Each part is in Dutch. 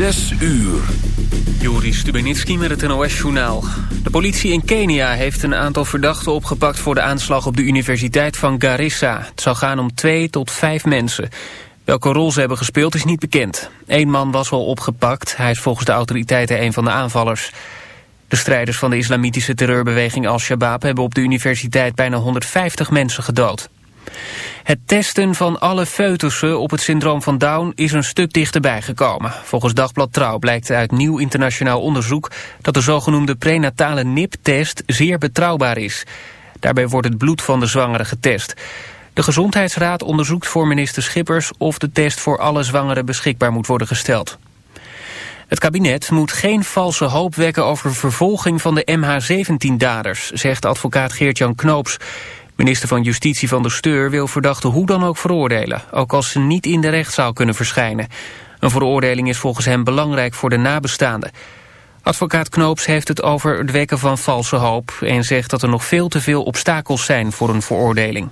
Zes uur. Juri Stubenitski met het NOS-journaal. De politie in Kenia heeft een aantal verdachten opgepakt... voor de aanslag op de Universiteit van Garissa. Het zou gaan om twee tot vijf mensen. Welke rol ze hebben gespeeld is niet bekend. Eén man was al opgepakt. Hij is volgens de autoriteiten een van de aanvallers. De strijders van de islamitische terreurbeweging Al-Shabaab... hebben op de universiteit bijna 150 mensen gedood. Het testen van alle foetussen op het syndroom van Down is een stuk dichterbij gekomen. Volgens Dagblad Trouw blijkt uit nieuw internationaal onderzoek dat de zogenoemde prenatale NIP-test zeer betrouwbaar is. Daarbij wordt het bloed van de zwangere getest. De Gezondheidsraad onderzoekt voor minister Schippers of de test voor alle zwangeren beschikbaar moet worden gesteld. Het kabinet moet geen valse hoop wekken over vervolging van de MH17-daders, zegt advocaat Geert-Jan Knoops. Minister van Justitie van der Steur wil verdachten hoe dan ook veroordelen, ook als ze niet in de rechtszaal kunnen verschijnen. Een veroordeling is volgens hem belangrijk voor de nabestaanden. Advocaat Knoops heeft het over het wekken van valse hoop en zegt dat er nog veel te veel obstakels zijn voor een veroordeling.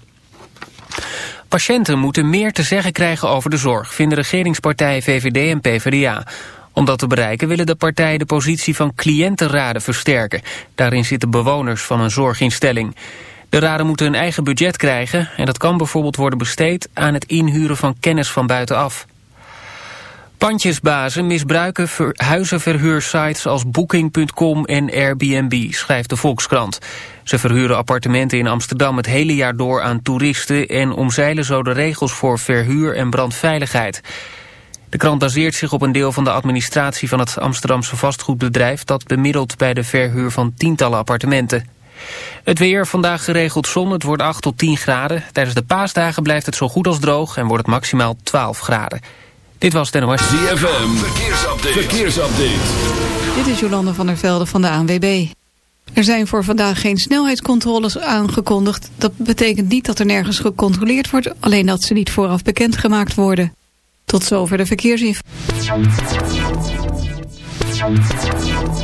Patiënten moeten meer te zeggen krijgen over de zorg, vinden regeringspartijen VVD en PvdA. Om dat te bereiken willen de partijen de positie van cliëntenraden versterken. Daarin zitten bewoners van een zorginstelling. De raden moeten een eigen budget krijgen en dat kan bijvoorbeeld worden besteed aan het inhuren van kennis van buitenaf. Pandjesbazen misbruiken huizenverhuursites als Booking.com en Airbnb, schrijft de Volkskrant. Ze verhuren appartementen in Amsterdam het hele jaar door aan toeristen... en omzeilen zo de regels voor verhuur en brandveiligheid. De krant baseert zich op een deel van de administratie van het Amsterdamse vastgoedbedrijf... dat bemiddelt bij de verhuur van tientallen appartementen. Het weer, vandaag geregeld zon, het wordt 8 tot 10 graden. Tijdens de paasdagen blijft het zo goed als droog en wordt het maximaal 12 graden. Dit was het NOS. ZFM, verkeersupdate. verkeersupdate. Dit is Jolande van der Velde van de ANWB. Er zijn voor vandaag geen snelheidscontroles aangekondigd. Dat betekent niet dat er nergens gecontroleerd wordt, alleen dat ze niet vooraf bekendgemaakt worden. Tot zover de verkeersinformatie.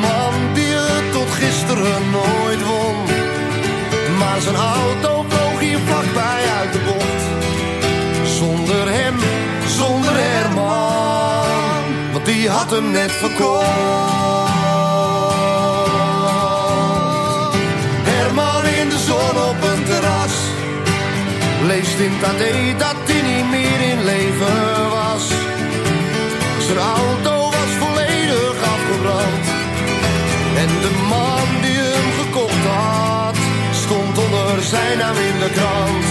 net verkocht. Herman in de zon op een terras, leest in AD dat hij niet meer in leven was. Zijn auto En de man die hem gekocht had, stond onder zijn naam in de krant.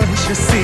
choice, you see.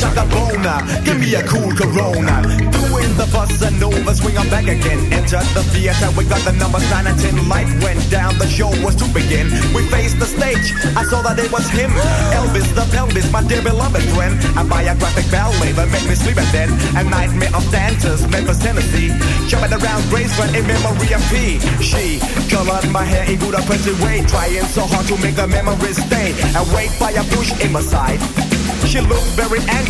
shaka bona. Give me a cool corona. Doing the bus and over, swing on back again. Enter the theater, we got the number sign and ten. Life went down, the show was to begin. We faced the stage, I saw that it was him. Elvis the pelvis, my dear beloved friend. A biographic ballet that made me sleep at then. A nightmare of dancers, Memphis, Tennessee. Jumping around Graceland in memory of P. She colored my hair in good oppressive way. Trying so hard to make the memories stay. Awake by a bush in my side. She looked very angry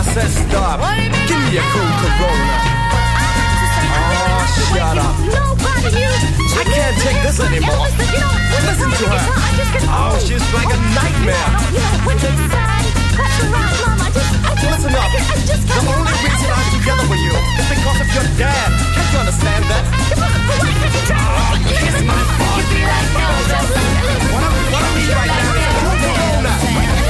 I said stop. Give me a cool Corona. Oh, shut up. I can't take this anymore. Listen to her. Oh, she's like a nightmare. Listen up. The only reason I'm together with you is because of your dad. Can't you understand that? Oh, yes, my fault. What I'm doing right now is a cool Corona.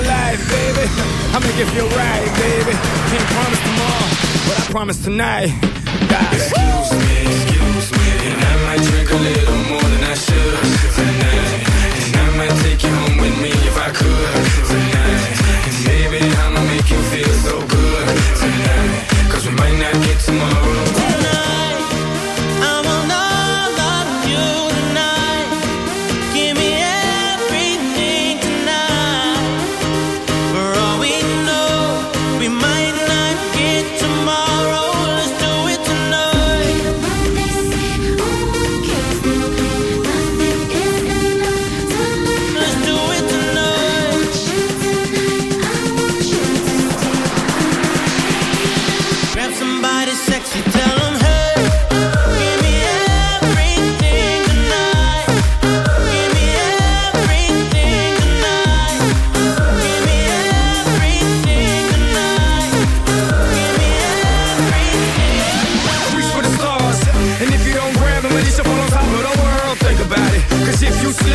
My life, baby. I'll make it feel right, baby. Can't promise tomorrow, but I promise tonight. Excuse me, excuse me, and I might drink a little more than I should tonight. And I might take you home with me if I could tonight.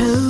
chose.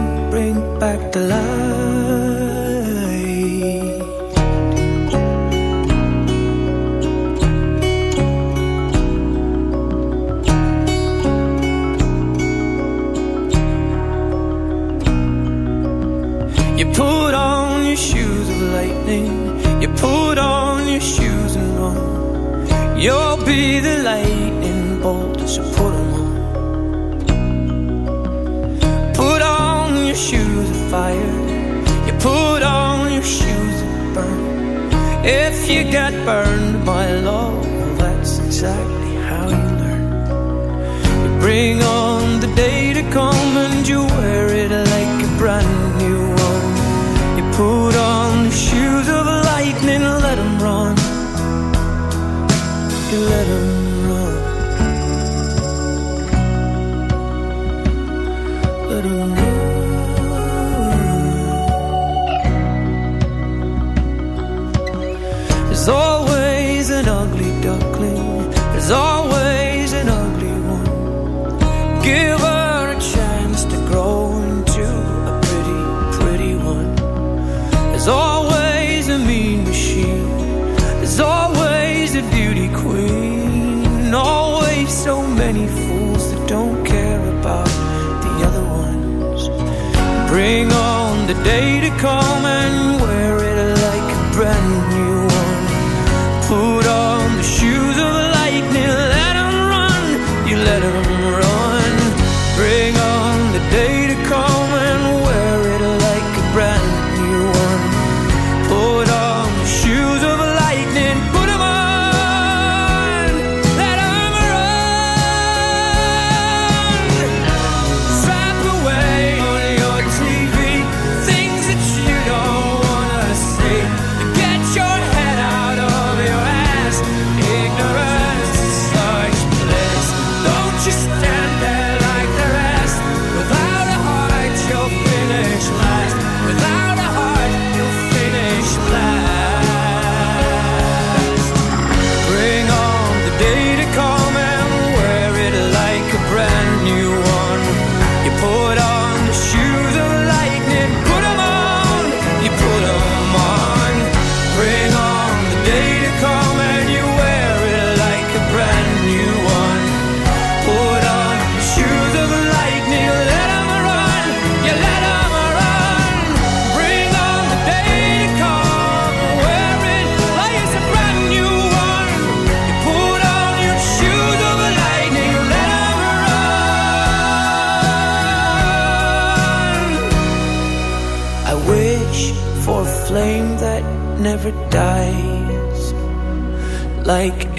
you get burned by love, that's exactly how you learn. You bring on the day to come and you wear it like a brand come